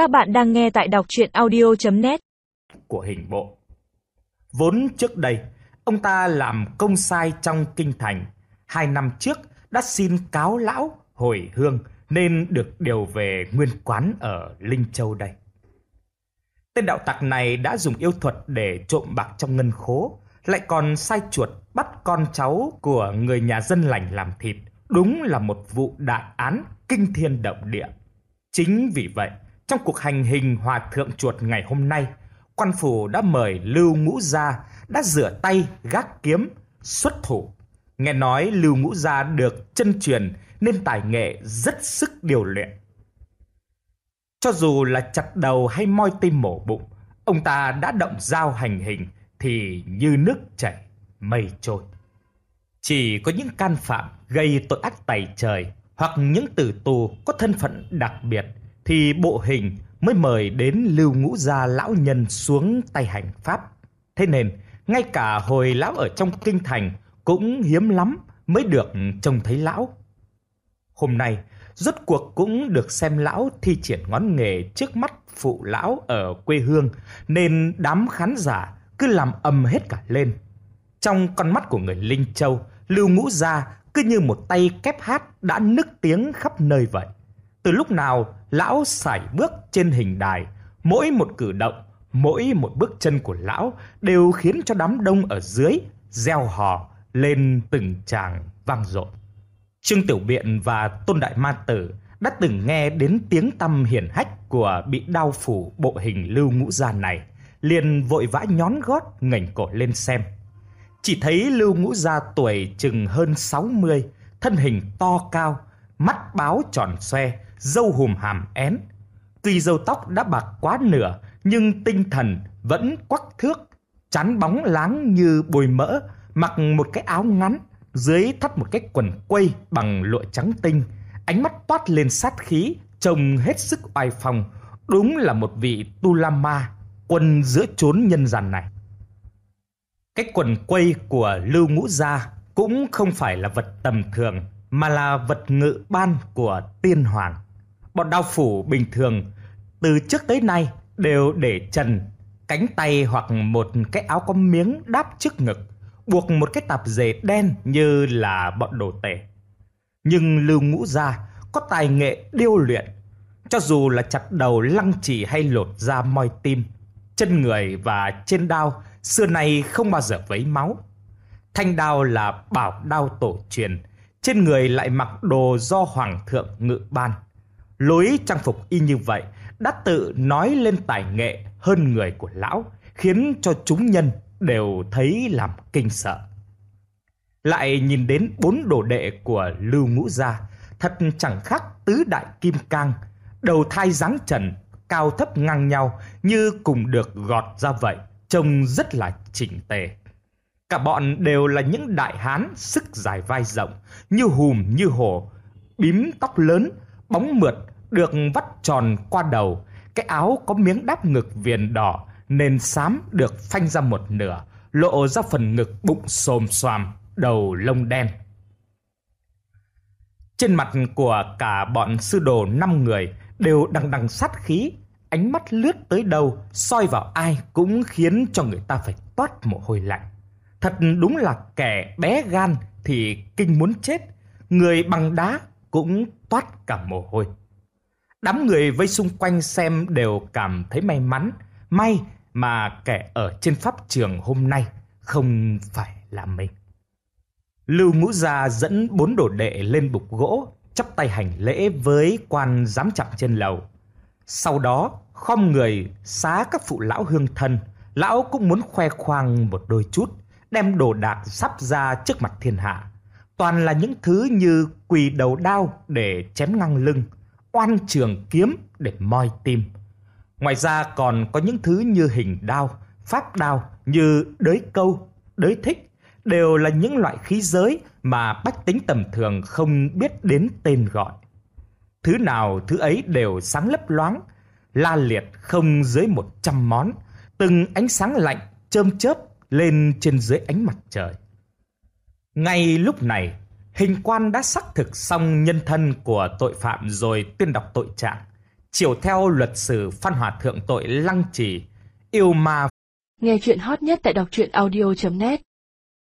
Các bạn đang nghe tại đọc chuyện audio.net Của hình bộ Vốn trước đây, ông ta làm công sai trong kinh thành. Hai năm trước đã xin cáo lão hồi hương nên được điều về nguyên quán ở Linh Châu đây. Tên đạo tặc này đã dùng yêu thuật để trộm bạc trong ngân khố, lại còn sai chuột bắt con cháu của người nhà dân lành làm thịt. Đúng là một vụ đại án kinh thiên động địa. Chính vì vậy, trong cuộc hành hình hòa thượng chuột ngày hôm nay, quan phủ đã mời Lưu Ngũ Gia đã rửa tay gác kiếm xuất thủ. Nghe nói Lưu Ngũ Gia được chân truyền nên tài nghệ rất sức điều luyện. Cho dù là chặt đầu hay moi tim mổ bụng, ông ta đã động dao hành hình thì như nước chảy, mây trôi. Chỉ có những can phạm gây tội ác tày trời hoặc những tử tù có thân phận đặc biệt thì bộ hình mới mời đến lưu ngũ gia lão nhân xuống tay hành pháp. Thế nên, ngay cả hồi lão ở trong kinh thành cũng hiếm lắm mới được trông thấy lão. Hôm nay, rốt cuộc cũng được xem lão thi triển ngón nghề trước mắt phụ lão ở quê hương, nên đám khán giả cứ làm ầm hết cả lên. Trong con mắt của người Linh Châu, Lưu Ngũ Gia cứ như một tay kép hát đã nức tiếng khắp nơi vậy. Từ lúc nào lão sải bước trên hình đài, mỗi một cử động, mỗi một bước chân của lão đều khiến cho đám đông ở dưới reo hò lên từng tràng vang dội. Trương Tiểu Biện và Tôn Đại Ma Tử đã từng nghe đến tiếng tăm hiển hách của bị đau phủ bộ hình lưu ngũ gia này, liền vội vã nhón gót ngẩng cổ lên xem. Chỉ thấy lưu ngũ gia tuổi chừng hơn 60, thân hình to cao, mắt báo tròn xoe, dâu hùm hàm én. Tuy dâu tóc đã bạc quá nửa, nhưng tinh thần vẫn quắc thước, chán bóng láng như bồi mỡ, mặc một cái áo ngắn, dưới thắt một cái quần quây bằng lụa trắng tinh, ánh mắt toát lên sát khí, trông hết sức oai phong, đúng là một vị tu la ma, quân giữa chốn nhân gian này. Cái quần quây của Lưu Ngũ Gia cũng không phải là vật tầm thường, mà là vật ngự ban của tiên hoàng. Bọn đao phủ bình thường từ trước tới nay đều để trần cánh tay hoặc một cái áo có miếng đáp trước ngực, buộc một cái tạp dề đen như là bọn đồ tể. Nhưng Lưu Ngũ Gia có tài nghệ điêu luyện, cho dù là chặt đầu lăng chỉ hay lột da moi tim, chân người và trên đao xưa nay không bao giờ vấy máu. Thanh đao là bảo đao tổ truyền, trên người lại mặc đồ do hoàng thượng ngự ban. Lối trang phục y như vậy đã tự nói lên tài nghệ hơn người của lão, khiến cho chúng nhân đều thấy làm kinh sợ. Lại nhìn đến bốn đồ đệ của Lưu Ngũ Gia, thật chẳng khác tứ đại kim cang, đầu thai dáng trần, cao thấp ngang nhau như cùng được gọt ra vậy, trông rất là chỉnh tề. Cả bọn đều là những đại hán sức dài vai rộng, như hùm như hổ, bím tóc lớn, bóng mượt được vắt tròn qua đầu, cái áo có miếng đắp ngực viền đỏ nền xám được phanh ra một nửa, lộ ra phần ngực bụng xồm xoàm, đầu lông đen. Trên mặt của cả bọn sư đồ năm người đều đằng đằng sát khí, ánh mắt lướt tới đâu, soi vào ai cũng khiến cho người ta phải toát mồ hôi lạnh. Thật đúng là kẻ bé gan thì kinh muốn chết, người bằng đá cũng toát cả mồ hôi. Đám người vây xung quanh xem đều cảm thấy may mắn, may mà kẻ ở trên pháp trường hôm nay không phải là mình. Lưu Ngũ Gia dẫn bốn đồ đệ lên bục gỗ, chắp tay hành lễ với quan giám chậm trên lầu. Sau đó, khom người xá các phụ lão hương thân, lão cũng muốn khoe khoang một đôi chút, đem đồ đạc sắp ra trước mặt thiên hạ. Toàn là những thứ như quỳ đầu đao để chém ngang lưng, oan trường kiếm để moi tim. Ngoài ra còn có những thứ như hình đao, pháp đao như đới câu, đới thích, đều là những loại khí giới mà bách tính tầm thường không biết đến tên gọi. Thứ nào thứ ấy đều sáng lấp loáng, la liệt không dưới một trăm món, từng ánh sáng lạnh chơm chớp lên trên dưới ánh mặt trời. Ngay lúc này, hình quan đã xác thực xong nhân thân của tội phạm rồi tuyên đọc tội trạng. chiều theo luật sử Phan Hòa Thượng tội lăng trì, yêu ma. Nghe chuyện hot nhất tại đọc truyện audio.net